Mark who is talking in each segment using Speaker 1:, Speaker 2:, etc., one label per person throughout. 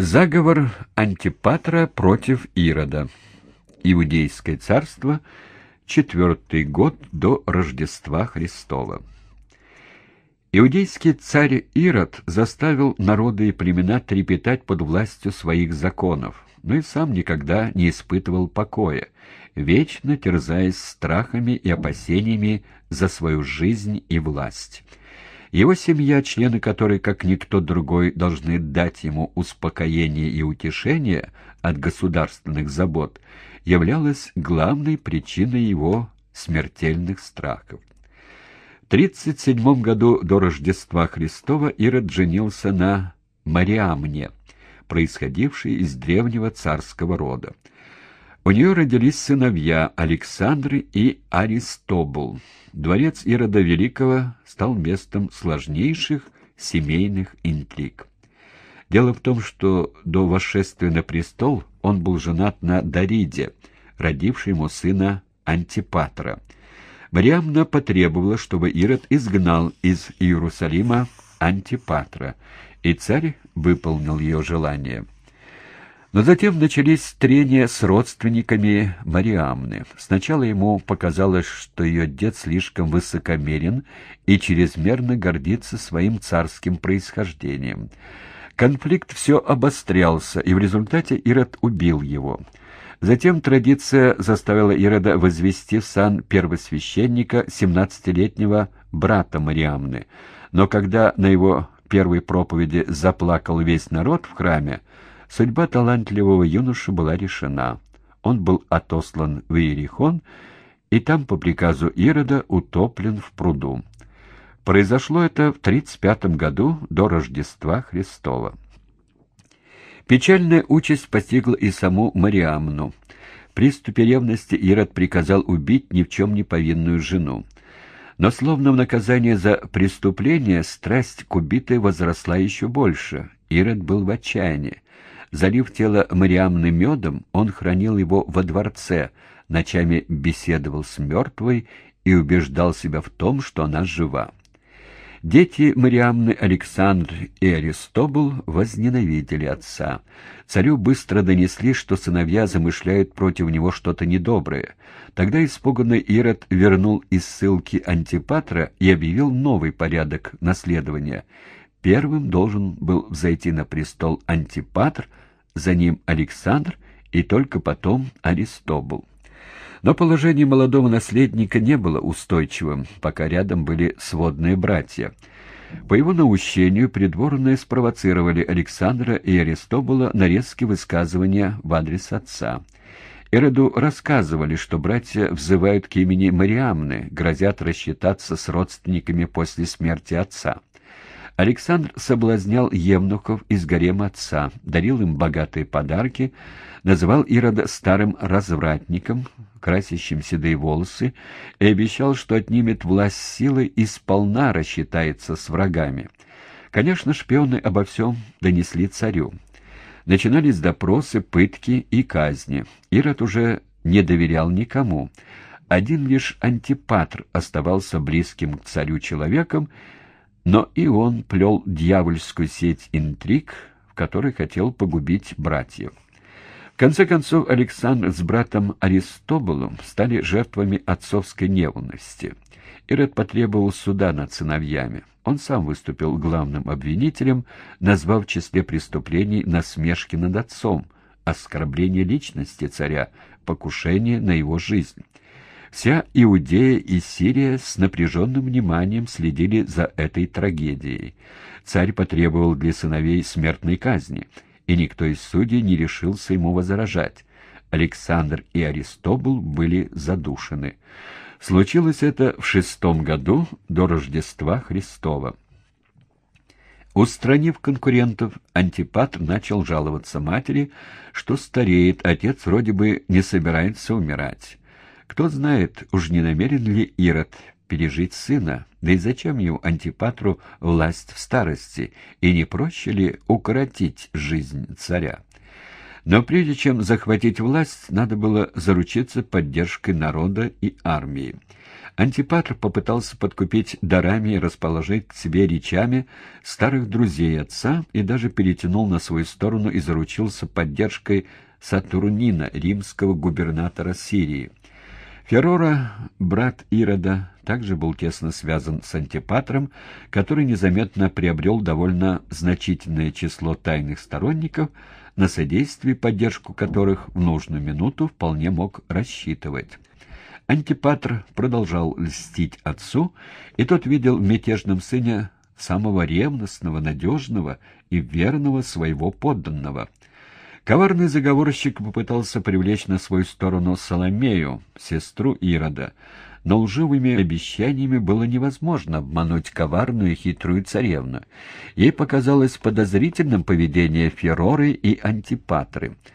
Speaker 1: Заговор Антипатра против Ирода. Иудейское царство. Четвертый год до Рождества Христова. Иудейский царь Ирод заставил народы и племена трепетать под властью своих законов, но и сам никогда не испытывал покоя, вечно терзаясь страхами и опасениями за свою жизнь и власть. Его семья, члены которой, как никто другой, должны дать ему успокоение и утешение от государственных забот, являлась главной причиной его смертельных страхов. В 37 году до Рождества Христова Ирод женился на Мариамне, происходившей из древнего царского рода. У нее родились сыновья Александр и Аристобул. Дворец Ирода Великого стал местом сложнейших семейных интриг. Дело в том, что до восшествия на престол он был женат на Дариде, родившей ему сына Антипатра. Мариамна потребовала, чтобы Ирод изгнал из Иерусалима Антипатра, и царь выполнил ее желание. Но затем начались трения с родственниками Мариамны. Сначала ему показалось, что ее дед слишком высокомерен и чрезмерно гордится своим царским происхождением. Конфликт все обострялся, и в результате Ирод убил его. Затем традиция заставила Ирода возвести в сан первосвященника семнадцатилетнего брата Мариамны. Но когда на его первой проповеди заплакал весь народ в храме, Судьба талантливого юноши была решена. Он был отослан в Иерихон и там по приказу Ирода утоплен в пруду. Произошло это в 35 году до Рождества Христова. Печальная участь постигла и саму Мариамну. Приступе ревности Ирод приказал убить ни в чем не повинную жену. Но словно в наказание за преступление страсть к убитой возросла еще больше. Ирод был в отчаянии. Залив тело Мариамны медом, он хранил его во дворце, ночами беседовал с мертвой и убеждал себя в том, что она жива. Дети Мариамны Александр и Аристобул возненавидели отца. Царю быстро донесли, что сыновья замышляют против него что-то недоброе. Тогда испуганный Ирод вернул из ссылки Антипатра и объявил новый порядок наследования — Первым должен был взойти на престол Антипатр, за ним Александр и только потом Аристобул. Но положение молодого наследника не было устойчивым, пока рядом были сводные братья. По его наущению придворные спровоцировали Александра и Аристобула на резкие высказывания в адрес отца. Эроду рассказывали, что братья взывают к имени Мариамны, грозят рассчитаться с родственниками после смерти отца. Александр соблазнял евнухов из гарема отца, дарил им богатые подарки, называл Ирода старым развратником, красящим седые волосы, и обещал, что отнимет власть силы и сполна рассчитается с врагами. Конечно, шпионы обо всем донесли царю. Начинались допросы, пытки и казни. Ирод уже не доверял никому. Один лишь Антипатр оставался близким к царю человеком, но и он плел дьявольскую сеть интриг, в которой хотел погубить братьев. В конце концов, Александр с братом Аристобулом стали жертвами отцовской нервности. Ирод потребовал суда над сыновьями. Он сам выступил главным обвинителем, назвав в числе преступлений насмешки над отцом, оскорбление личности царя, покушение на его жизнь. Вся Иудея и Сирия с напряженным вниманием следили за этой трагедией. Царь потребовал для сыновей смертной казни, и никто из судей не решился ему возражать. Александр и Аристобул были задушены. Случилось это в шестом году до Рождества Христова. Устранив конкурентов, Антипатр начал жаловаться матери, что стареет, отец вроде бы не собирается умирать. Кто знает, уж не намерен ли Ирод пережить сына, да и зачем ему Антипатру власть в старости, и не проще ли укоротить жизнь царя? Но прежде чем захватить власть, надо было заручиться поддержкой народа и армии. Антипатр попытался подкупить дарами и расположить к себе речами старых друзей отца и даже перетянул на свою сторону и заручился поддержкой Сатурнина, римского губернатора Сирии. Ферора, брат Ирода, также был тесно связан с Антипатром, который незаметно приобрел довольно значительное число тайных сторонников, на содействие поддержку которых в нужную минуту вполне мог рассчитывать. Антипатр продолжал льстить отцу, и тот видел в мятежном сыне самого ревностного, надежного и верного своего подданного. Коварный заговорщик попытался привлечь на свою сторону Соломею, сестру Ирода, но лживыми обещаниями было невозможно обмануть коварную и хитрую царевну. Ей показалось подозрительным поведение Фероры и Антипатры —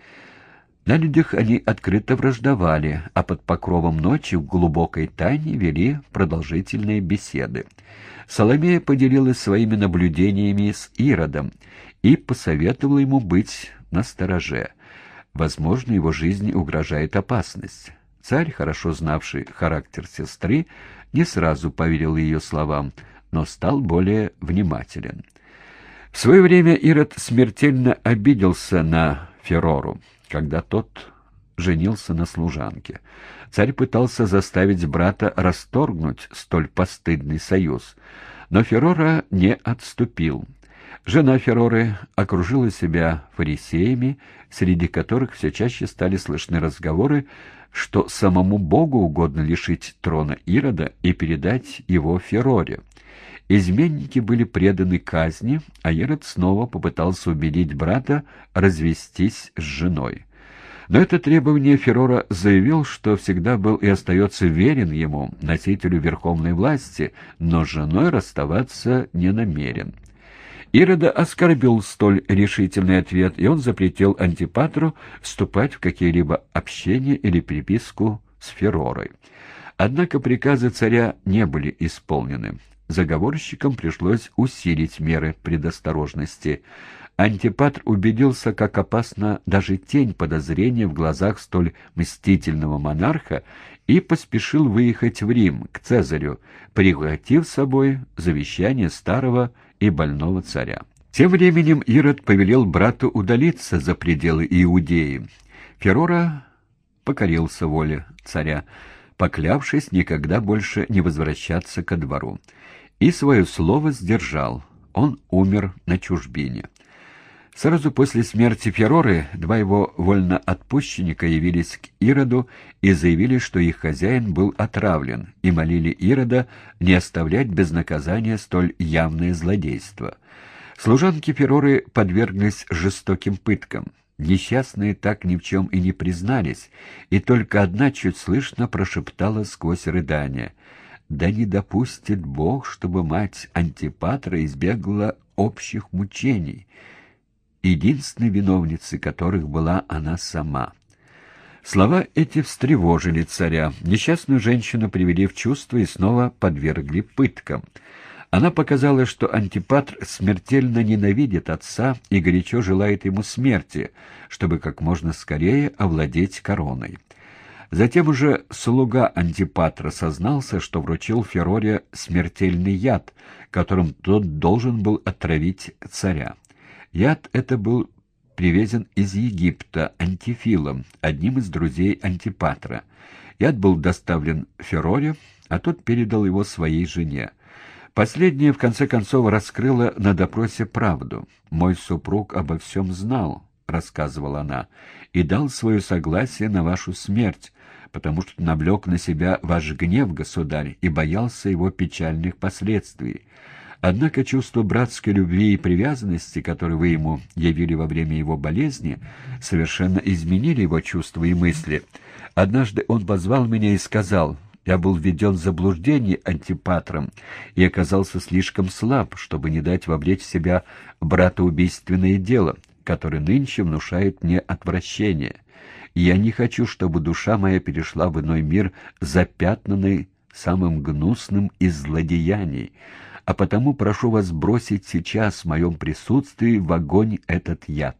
Speaker 1: на людях они открыто враждовали, а под покровом ночи в глубокой тайне вели продолжительные беседы. Соломея поделилась своими наблюдениями с Иродом и посоветовала ему быть настороже. Возможно, его жизни угрожает опасность. Царь, хорошо знавший характер сестры, не сразу поверил ее словам, но стал более внимателен. В свое время Ирод смертельно обиделся на Ферору когда тот женился на служанке. Царь пытался заставить брата расторгнуть столь постыдный союз, но Ферора не отступил. Жена Фероры окружила себя фарисеями, среди которых все чаще стали слышны разговоры, что самому Богу угодно лишить трона Ирода и передать его Фероре. Изменники были преданы казни, а Ирод снова попытался убедить брата развестись с женой. Но это требование Ферора заявил, что всегда был и остается верен ему, носителю верховной власти, но с женой расставаться не намерен. Ирода оскорбил столь решительный ответ, и он запретил Антипатру вступать в какие-либо общения или переписку с Феророй. Однако приказы царя не были исполнены заговорщикам пришлось усилить меры предосторожности. Антипатр убедился, как опасна даже тень подозрения в глазах столь мстительного монарха, и поспешил выехать в Рим, к Цезарю, прихватив с собой завещание старого и больного царя. Тем временем Ирод повелел брату удалиться за пределы Иудеи. Ферора покорился воле царя, поклявшись никогда больше не возвращаться ко двору и свое слово сдержал. Он умер на чужбине. Сразу после смерти Фероры два его вольноотпущенника явились к Ироду и заявили, что их хозяин был отравлен, и молили Ирода не оставлять без наказания столь явное злодейство. Служанки Фероры подверглись жестоким пыткам. Несчастные так ни в чем и не признались, и только одна чуть слышно прошептала сквозь рыдания — да не допустит Бог, чтобы мать Антипатра избегла общих мучений, единственной виновницей которых была она сама. Слова эти встревожили царя. Несчастную женщину привели в чувство и снова подвергли пыткам. Она показала, что Антипатр смертельно ненавидит отца и горячо желает ему смерти, чтобы как можно скорее овладеть короной. Затем уже слуга Антипатра сознался, что вручил Фероре смертельный яд, которым тот должен был отравить царя. Яд это был привезен из Египта антифилом, одним из друзей Антипатра. Яд был доставлен Фероре, а тот передал его своей жене. Последняя, в конце концов, раскрыла на допросе правду. «Мой супруг обо всем знал», — рассказывала она, — «и дал свое согласие на вашу смерть, потому что навлек на себя ваш гнев, государь, и боялся его печальных последствий. Однако чувство братской любви и привязанности, которые вы ему явили во время его болезни, совершенно изменили его чувства и мысли. Однажды он позвал меня и сказал, «Я был введен в заблуждение антипатром и оказался слишком слаб, чтобы не дать вовлечь в себя братоубийственное дело, которое нынче внушает мне отвращение» я не хочу, чтобы душа моя перешла в иной мир, запятнанный самым гнусным из злодеяний, а потому прошу вас бросить сейчас в моем присутствии в огонь этот яд».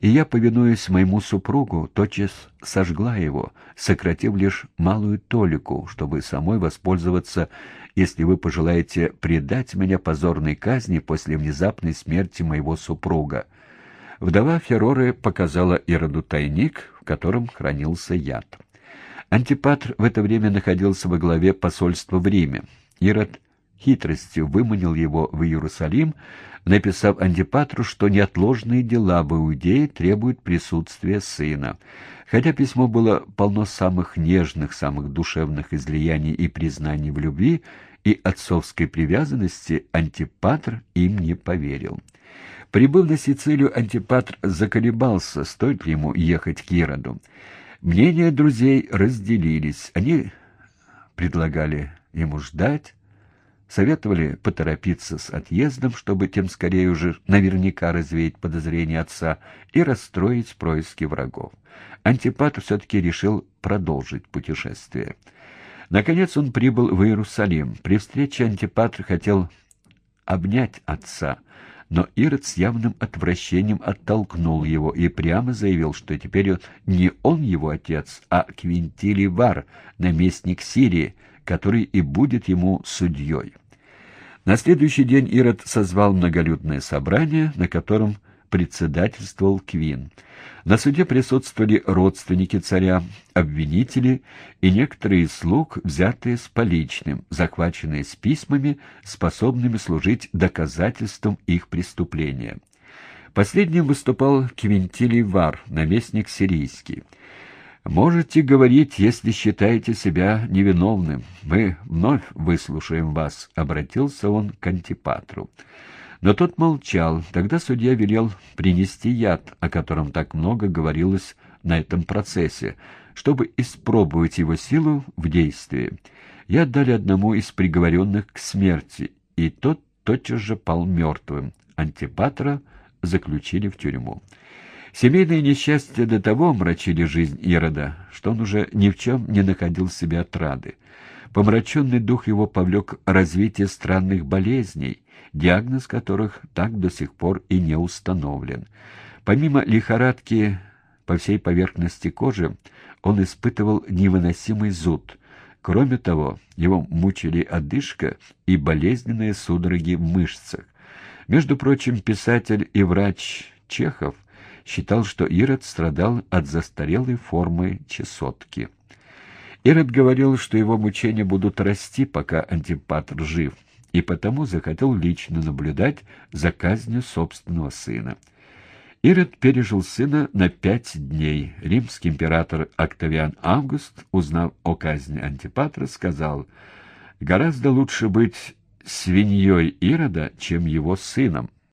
Speaker 1: и я, повинуясь моему супругу, тотчас сожгла его, сократив лишь малую толику, чтобы самой воспользоваться, если вы пожелаете предать меня позорной казни после внезапной смерти моего супруга. Вдова Фероры показала Ироду тайник, в котором хранился яд. Антипатр в это время находился во главе посольства в Риме. Ирод хитростью выманил его в Иерусалим, написав Антипатру, что неотложные дела в Иудее требуют присутствия сына. Хотя письмо было полно самых нежных, самых душевных излияний и признаний в любви и отцовской привязанности, Антипатр им не поверил. Прибыв на Сицилию, Антипатр заколебался, стоит ли ему ехать к Ироду. Мнения друзей разделились. Они предлагали ему ждать, Советовали поторопиться с отъездом, чтобы тем скорее уже наверняка развеять подозрения отца и расстроить происки врагов. Антипатр все-таки решил продолжить путешествие. Наконец он прибыл в Иерусалим. При встрече Антипатр хотел обнять отца, но Ирод с явным отвращением оттолкнул его и прямо заявил, что теперь не он его отец, а Квинтилий Вар, наместник Сирии, который и будет ему судьей. На следующий день Ирод созвал многолюдное собрание, на котором председательствовал Квин. На суде присутствовали родственники царя, обвинители и некоторые слуг, взятые с поличным, захваченные с письмами, способными служить доказательством их преступления. Последним выступал Квинтилий Вар, наместник сирийский. «Можете говорить, если считаете себя невиновным. Мы вновь выслушаем вас», — обратился он к Антипатру. Но тот молчал. Тогда судья велел принести яд, о котором так много говорилось на этом процессе, чтобы испробовать его силу в действии. Яд дали одному из приговоренных к смерти, и тот тотчас же пал мертвым. Антипатра заключили в тюрьму. Семейные несчастья до того омрачили жизнь Ирода, что он уже ни в чем не находил себе отрады. Помраченный дух его повлек развитие странных болезней, диагноз которых так до сих пор и не установлен. Помимо лихорадки по всей поверхности кожи, он испытывал невыносимый зуд. Кроме того, его мучили одышка и болезненные судороги в мышцах. Между прочим, писатель и врач Чехов считал, что Ирод страдал от застарелой формы чесотки. Ирод говорил, что его мучения будут расти, пока Антипатр жив, и потому захотел лично наблюдать за казнью собственного сына. Ирод пережил сына на пять дней. Римский император Октавиан Август, узнав о казни Антипатра, сказал, «Гораздо лучше быть свиньей Ирода, чем его сыном».